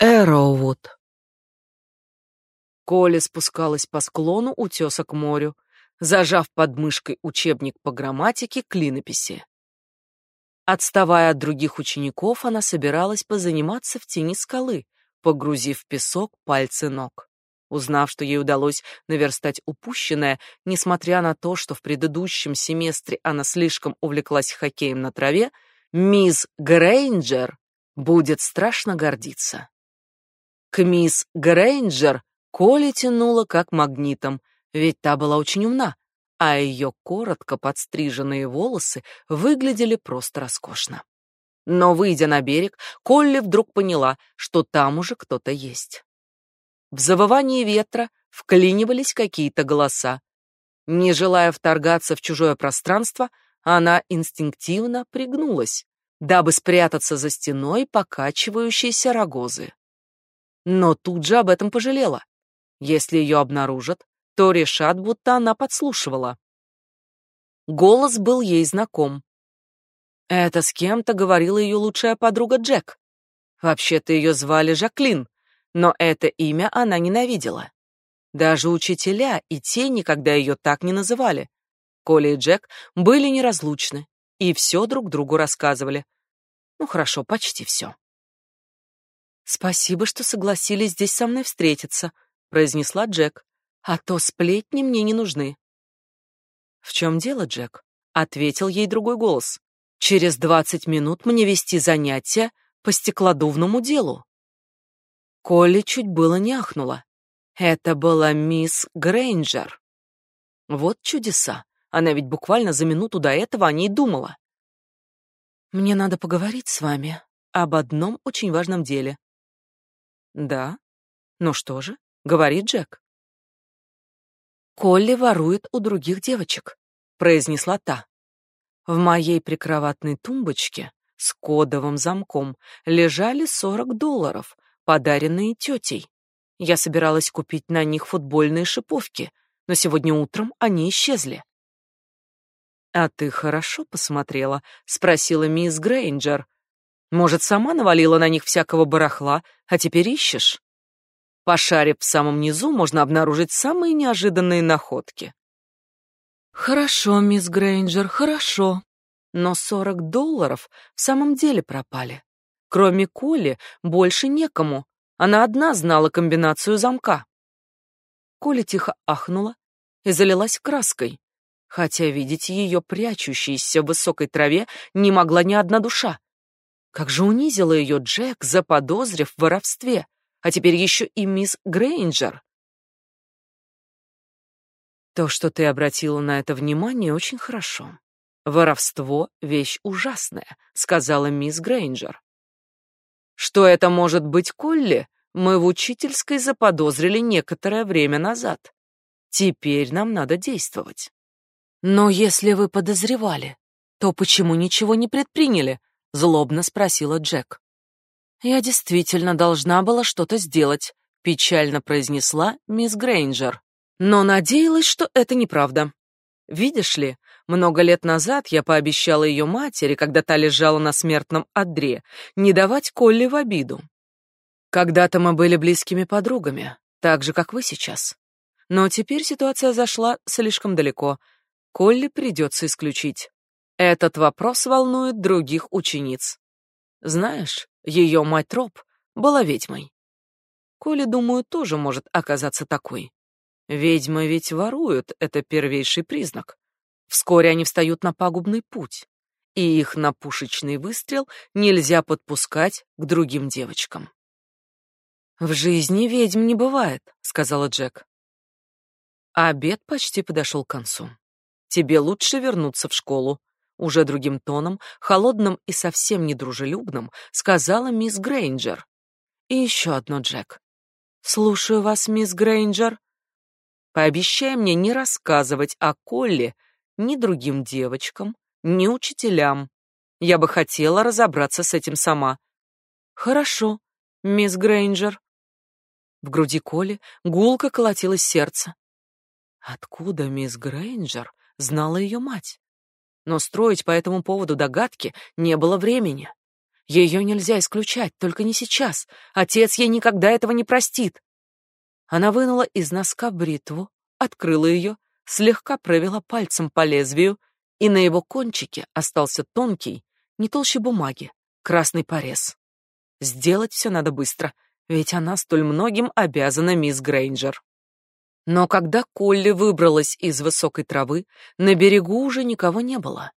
Эроуд. Коля спускалась по склону утеса к морю, зажав под мышкой учебник по грамматике клинописи. Отставая от других учеников, она собиралась позаниматься в тени скалы, погрузив в песок пальцы ног. Узнав, что ей удалось наверстать упущенное, несмотря на то, что в предыдущем семестре она слишком увлеклась хоккеем на траве, мисс Грейнджер будет страшно гордиться. К мисс Грейнджер Коля тянула как магнитом, ведь та была очень умна, а ее коротко подстриженные волосы выглядели просто роскошно. Но, выйдя на берег, Колли вдруг поняла, что там уже кто-то есть. В завывании ветра вклинивались какие-то голоса. Не желая вторгаться в чужое пространство, она инстинктивно пригнулась, дабы спрятаться за стеной покачивающейся рогозы но тут же об этом пожалела. Если ее обнаружат, то решат, будто она подслушивала. Голос был ей знаком. Это с кем-то говорила ее лучшая подруга Джек. Вообще-то ее звали Жаклин, но это имя она ненавидела. Даже учителя и те никогда ее так не называли. Коля и Джек были неразлучны и все друг другу рассказывали. Ну хорошо, почти все. Спасибо, что согласились здесь со мной встретиться, произнесла Джек. А то сплетни мне не нужны. В чем дело, Джек? ответил ей другой голос. Через двадцать минут мне вести занятия по стеклодувному делу. Колли чуть было не ахнула. Это была мисс Грейнджер. Вот чудеса. Она ведь буквально за минуту до этого о ней думала. Мне надо поговорить с вами об одном очень важном деле, да? Ну что же? Говорит Джек. Колли ворует у других девочек, произнесла та. В моей прикроватной тумбочке с кодовым замком лежали 40 долларов, подаренные тетей. Я собиралась купить на них футбольные шиповки, но сегодня утром они исчезли. А ты хорошо посмотрела, спросила мисс Грейнджер. Может, сама навалила на них всякого барахла, а теперь ищешь? Пошарив в самом низу, можно обнаружить самые неожиданные находки. Хорошо, мисс Грейнджер, хорошо. Но сорок долларов в самом деле пропали. Кроме Коли, больше некому. Она одна знала комбинацию замка. Коля тихо ахнула и залилась краской, хотя видеть ее прячущейся в высокой траве не могла ни одна душа. Как же унизила ее Джек, заподозрив в воровстве, а теперь еще и мисс Грейнджер. То, что ты обратила на это внимание, очень хорошо. Воровство — вещь ужасная, сказала мисс Грейнджер. Что это может быть Колли, мы в учительской заподозрили некоторое время назад. Теперь нам надо действовать. Но если вы подозревали, то почему ничего не предприняли? Злобно спросила Джек. Я действительно должна была что-то сделать, печально произнесла мисс Грейнджер, но надеялась, что это неправда. Видишь ли, много лет назад я пообещала ее матери, когда та лежала на смертном одре, не давать Колли в обиду. Когда-то мы были близкими подругами, так же, как вы сейчас. Но теперь ситуация зашла слишком далеко. Колли придется исключить. Этот вопрос волнует других учениц. Знаешь, ее мать Роб была ведьмой. Коля, думаю, тоже может оказаться такой. Ведьмы ведь воруют, это первейший признак. Вскоре они встают на пагубный путь, и их на пушечный выстрел нельзя подпускать к другим девочкам. В жизни ведьм не бывает, сказала Джек. Обед почти подошел к концу. Тебе лучше вернуться в школу, уже другим тоном, холодным и совсем недружелюбным, сказала мисс Грейнджер. И еще одно, Джек. Слушаю вас, мисс Грейнджер. Пообещай мне не рассказывать о Колле ни другим девочкам, ни учителям. Я бы хотела разобраться с этим сама. Хорошо, мисс Грейнджер. В груди Коли гулко колотилось сердце. Откуда мисс Грейнджер знала ее мать? Но строить по этому поводу догадки не было времени. Ее нельзя исключать, только не сейчас. Отец ей никогда этого не простит. Она вынула из носка бритву, открыла ее, слегка провела пальцем по лезвию, и на его кончике остался тонкий, не толще бумаги, красный порез. Сделать все надо быстро, ведь она столь многим обязана мисс Грейнджер. Но когда Колли выбралась из высокой травы, на берегу уже никого не было.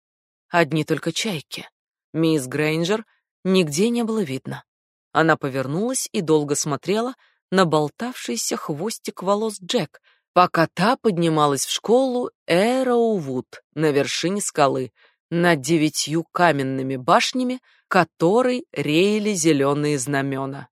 Одни только чайки. Мисс Грейнджер нигде не было видно. Она повернулась и долго смотрела на болтавшийся хвостик волос Джек, пока та поднималась в школу Эроувуд на вершине скалы, над девятью каменными башнями, которой реяли зеленые знамена.